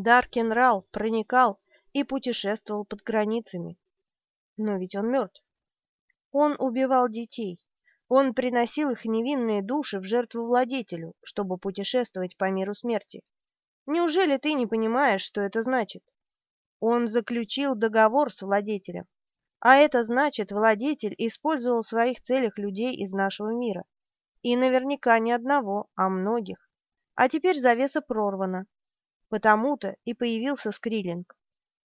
Даркенрал проникал и путешествовал под границами. Но ведь он мертв. Он убивал детей. Он приносил их невинные души в жертву владетелю, чтобы путешествовать по миру смерти. Неужели ты не понимаешь, что это значит? Он заключил договор с владетелем, а это значит, владетель использовал в своих целях людей из нашего мира. И наверняка не одного, а многих. А теперь завеса прорвана. Потому-то и появился Скрилинг.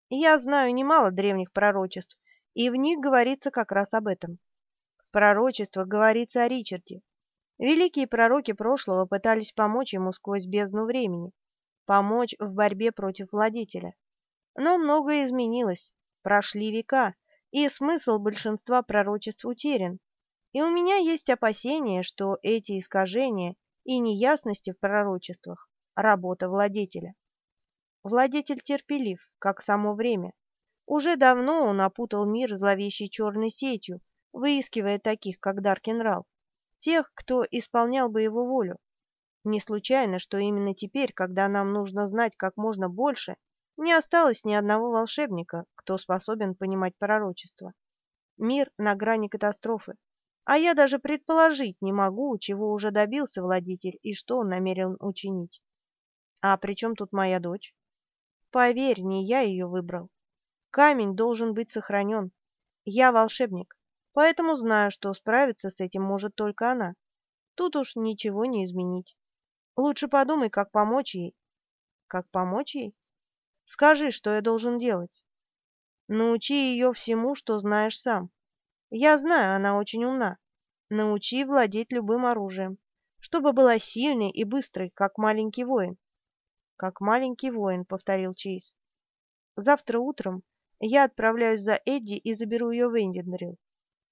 Я знаю немало древних пророчеств, и в них говорится как раз об этом. В пророчествах говорится о Ричарде. Великие пророки прошлого пытались помочь ему сквозь бездну времени, помочь в борьбе против владетеля. Но многое изменилось, прошли века, и смысл большинства пророчеств утерян. И у меня есть опасение, что эти искажения и неясности в пророчествах – работа владетеля. Владетель терпелив, как само время. Уже давно он опутал мир зловещей черной сетью, выискивая таких, как Даркенрал, тех, кто исполнял бы его волю. Не случайно, что именно теперь, когда нам нужно знать как можно больше, не осталось ни одного волшебника, кто способен понимать пророчество. Мир на грани катастрофы. А я даже предположить не могу, чего уже добился владетель и что он намерен учинить. А при чем тут моя дочь? Поверь, не я ее выбрал. Камень должен быть сохранен. Я волшебник, поэтому знаю, что справиться с этим может только она. Тут уж ничего не изменить. Лучше подумай, как помочь ей. Как помочь ей? Скажи, что я должен делать. Научи ее всему, что знаешь сам. Я знаю, она очень умна. Научи владеть любым оружием, чтобы была сильной и быстрой, как маленький воин. «Как маленький воин», — повторил Чейз. «Завтра утром я отправляюсь за Эдди и заберу ее в Эндендрил.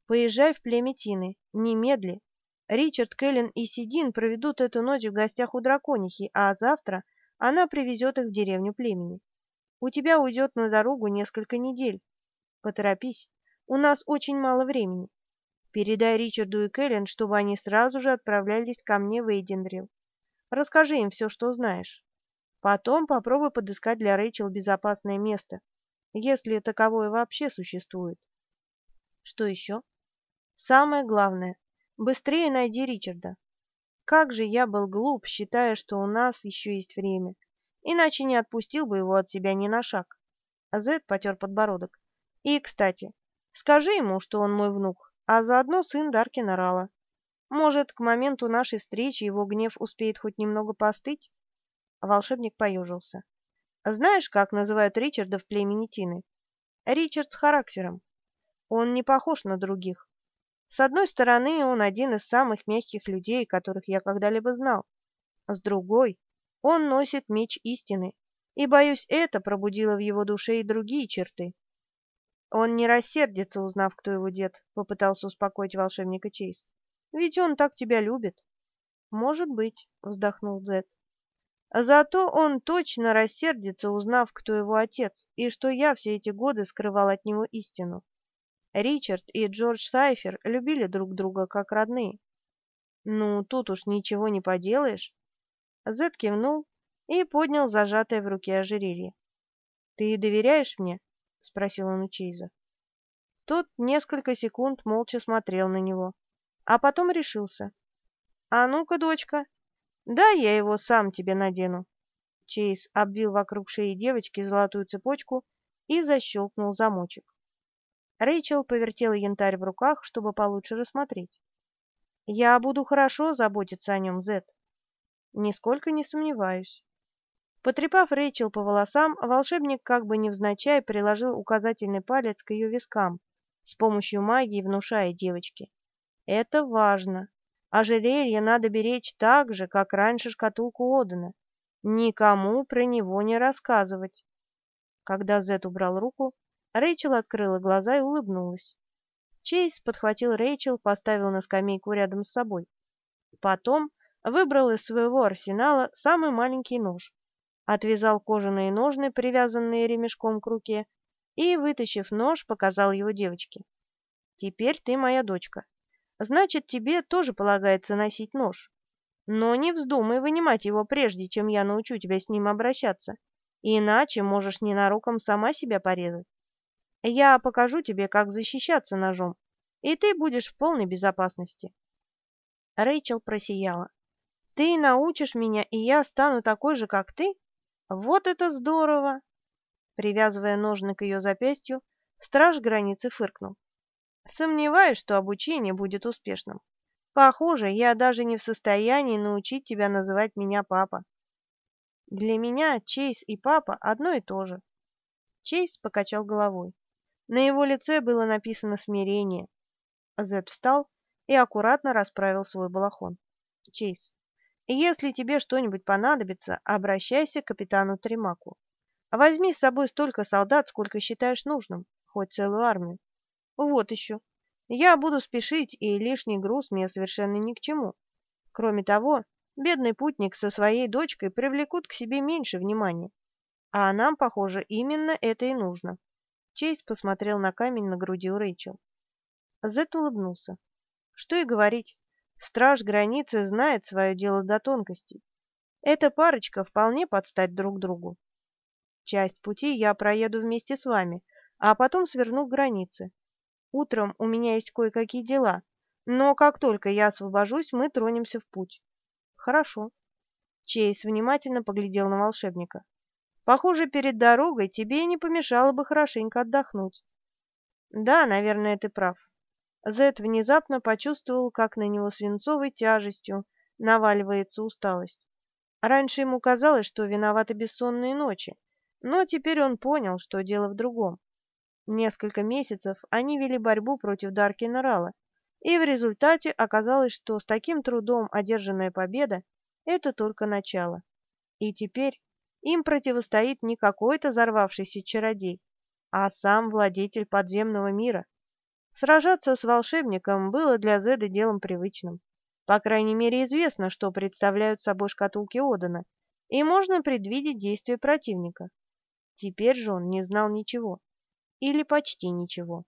Поезжай в племя Тины, немедли. Ричард, Кэлен и Сидин проведут эту ночь в гостях у драконихи, а завтра она привезет их в деревню племени. У тебя уйдет на дорогу несколько недель. Поторопись, у нас очень мало времени. Передай Ричарду и Кэлен, чтобы они сразу же отправлялись ко мне в Эйдендрил. Расскажи им все, что знаешь. Потом попробуй подыскать для Рэйчел безопасное место, если таковое вообще существует. Что еще? Самое главное, быстрее найди Ричарда. Как же я был глуп, считая, что у нас еще есть время, иначе не отпустил бы его от себя ни на шаг. Зед потер подбородок. И, кстати, скажи ему, что он мой внук, а заодно сын Даркина Рала. Может, к моменту нашей встречи его гнев успеет хоть немного постыть? Волшебник поюжился. Знаешь, как называют Ричарда в племени Тины? Ричард с характером. Он не похож на других. С одной стороны, он один из самых мягких людей, которых я когда-либо знал. С другой, он носит меч истины, и, боюсь, это пробудило в его душе и другие черты. Он не рассердится, узнав, кто его дед, — попытался успокоить волшебника Чейз. Ведь он так тебя любит. Может быть, — вздохнул Зет. Зато он точно рассердится, узнав, кто его отец, и что я все эти годы скрывал от него истину. Ричард и Джордж Сайфер любили друг друга как родные. Ну, тут уж ничего не поделаешь. Зед кивнул и поднял зажатое в руке ожерелье. «Ты доверяешь мне?» — спросил он у Чейза. Тот несколько секунд молча смотрел на него, а потом решился. «А ну-ка, дочка, да, я его сам тебе надену. Чейз обвил вокруг шеи девочки золотую цепочку и защелкнул замочек. Рэйчел повертела янтарь в руках, чтобы получше рассмотреть. «Я буду хорошо заботиться о нем, Зет». «Нисколько не сомневаюсь». Потрепав Рэйчел по волосам, волшебник как бы невзначай приложил указательный палец к ее вискам, с помощью магии внушая девочке. «Это важно. Ожерелье надо беречь так же, как раньше шкатулку Одена. Никому про него не рассказывать. Когда Зет убрал руку, Рэйчел открыла глаза и улыбнулась. Чейз подхватил Рэйчел, поставил на скамейку рядом с собой. Потом выбрал из своего арсенала самый маленький нож, отвязал кожаные ножны, привязанные ремешком к руке, и, вытащив нож, показал его девочке. «Теперь ты моя дочка. Значит, тебе тоже полагается носить нож. Но не вздумай вынимать его прежде, чем я научу тебя с ним обращаться. иначе можешь ненароком сама себя порезать. Я покажу тебе, как защищаться ножом, и ты будешь в полной безопасности. Рэйчел просияла. Ты научишь меня, и я стану такой же, как ты? Вот это здорово! Привязывая ножны к ее запястью, страж границы фыркнул. Сомневаюсь, что обучение будет успешным. Похоже, я даже не в состоянии научить тебя называть меня папа. Для меня Чейз и папа одно и то же. Чейз покачал головой. На его лице было написано смирение. Зед встал и аккуратно расправил свой балахон. Чейз, если тебе что-нибудь понадобится, обращайся к капитану Тримаку. Возьми с собой столько солдат, сколько считаешь нужным, хоть целую армию. Вот еще. Я буду спешить, и лишний груз мне совершенно ни к чему. Кроме того, бедный путник со своей дочкой привлекут к себе меньше внимания. А нам, похоже, именно это и нужно. Чейз посмотрел на камень на груди у Рэйчел. Зет улыбнулся. Что и говорить, страж границы знает свое дело до тонкостей. Эта парочка вполне подстать друг другу. Часть пути я проеду вместе с вами, а потом сверну к границе. Утром у меня есть кое-какие дела, но как только я освобожусь, мы тронемся в путь. Хорошо. Чейз внимательно поглядел на волшебника. Похоже, перед дорогой тебе не помешало бы хорошенько отдохнуть. Да, наверное, ты прав. Зет внезапно почувствовал, как на него свинцовой тяжестью наваливается усталость. Раньше ему казалось, что виноваты бессонные ночи, но теперь он понял, что дело в другом. Несколько месяцев они вели борьбу против Даркина Рала, и в результате оказалось, что с таким трудом одержанная победа – это только начало. И теперь им противостоит не какой-то взорвавшийся чародей, а сам владетель подземного мира. Сражаться с волшебником было для Зеда делом привычным. По крайней мере, известно, что представляют собой шкатулки Одана, и можно предвидеть действия противника. Теперь же он не знал ничего. Или почти ничего.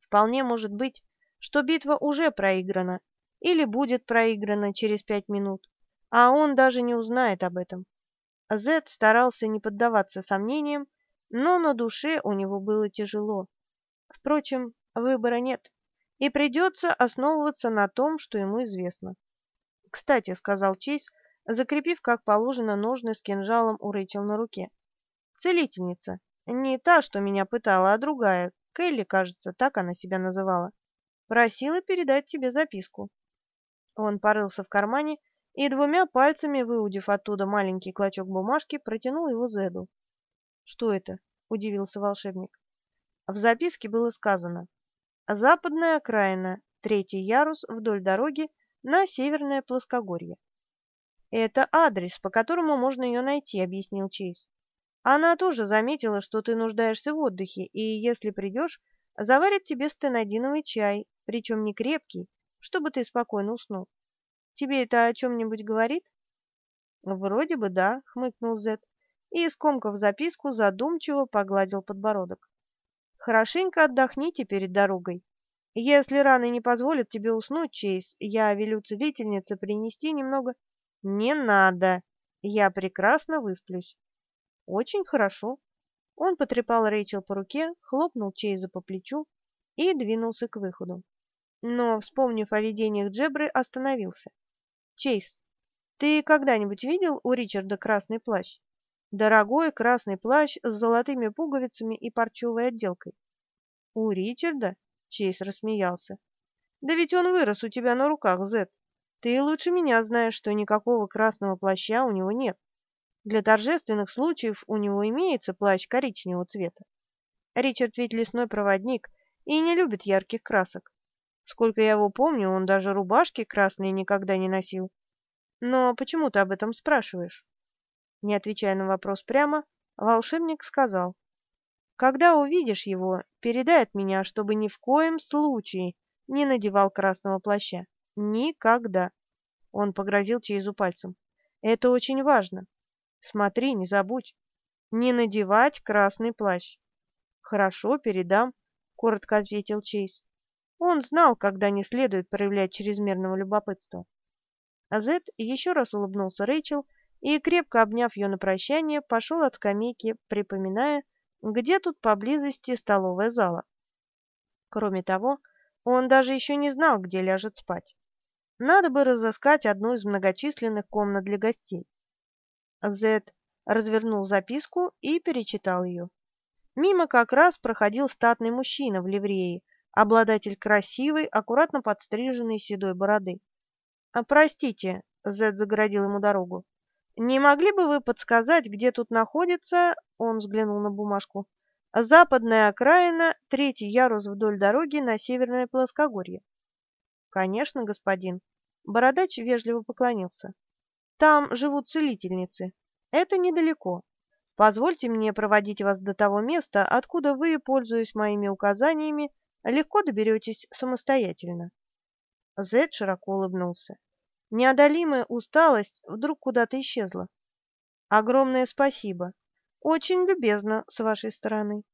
Вполне может быть, что битва уже проиграна, или будет проиграна через пять минут, а он даже не узнает об этом. Зед старался не поддаваться сомнениям, но на душе у него было тяжело. Впрочем, выбора нет, и придется основываться на том, что ему известно. «Кстати», — сказал Чейз, закрепив, как положено, ножны с кинжалом у Рэйчел на руке. Целительница. Не та, что меня пытала, а другая. Келли, кажется, так она себя называла. Просила передать тебе записку. Он порылся в кармане и двумя пальцами, выудив оттуда маленький клочок бумажки, протянул его Зеду. «Что это?» — удивился волшебник. В записке было сказано «Западная окраина, третий ярус вдоль дороги на северное плоскогорье». «Это адрес, по которому можно ее найти», — объяснил Чейз. Она тоже заметила, что ты нуждаешься в отдыхе, и если придешь, заварит тебе стенодиновый чай, причем не крепкий, чтобы ты спокойно уснул. Тебе это о чем-нибудь говорит? Вроде бы да, хмыкнул Зет, и, скомкав записку, задумчиво погладил подбородок. Хорошенько отдохните перед дорогой. Если раны не позволят тебе уснуть, Чейз, я велю целительнице принести немного... Не надо, я прекрасно высплюсь. Очень хорошо. Он потрепал Рэйчел по руке, хлопнул Чейза по плечу и двинулся к выходу. Но, вспомнив о видениях Джебры, остановился. Чейз, ты когда-нибудь видел у Ричарда красный плащ? Дорогой красный плащ с золотыми пуговицами и парчевой отделкой. У Ричарда? Чейз рассмеялся. Да ведь он вырос у тебя на руках, Зет. Ты лучше меня знаешь, что никакого красного плаща у него нет. Для торжественных случаев у него имеется плащ коричневого цвета. Ричард ведь лесной проводник и не любит ярких красок. Сколько я его помню, он даже рубашки красные никогда не носил. Но почему ты об этом спрашиваешь? Не отвечая на вопрос прямо, волшебник сказал. Когда увидишь его, передай от меня, чтобы ни в коем случае не надевал красного плаща. Никогда. Он погрозил Чейзу пальцем. Это очень важно. Смотри, не забудь. Не надевать красный плащ. Хорошо, передам, коротко ответил Чейз. Он знал, когда не следует проявлять чрезмерного любопытства. А Зет еще раз улыбнулся Рэйчел и, крепко обняв ее на прощание, пошел от скамейки, припоминая, где тут поблизости столовая зала. Кроме того, он даже еще не знал, где ляжет спать. Надо бы разыскать одну из многочисленных комнат для гостей. Зед развернул записку и перечитал ее. Мимо как раз проходил статный мужчина в ливрее, обладатель красивой, аккуратно подстриженной седой бороды. «А, «Простите», — Зед загородил ему дорогу, — «не могли бы вы подсказать, где тут находится...» — он взглянул на бумажку. «Западная окраина, третий ярус вдоль дороги на северное плоскогорье». «Конечно, господин». Бородач вежливо поклонился. «Там живут целительницы. Это недалеко. Позвольте мне проводить вас до того места, откуда вы, пользуясь моими указаниями, легко доберетесь самостоятельно. Зед широко улыбнулся. Неодолимая усталость вдруг куда-то исчезла. Огромное спасибо. Очень любезно с вашей стороны.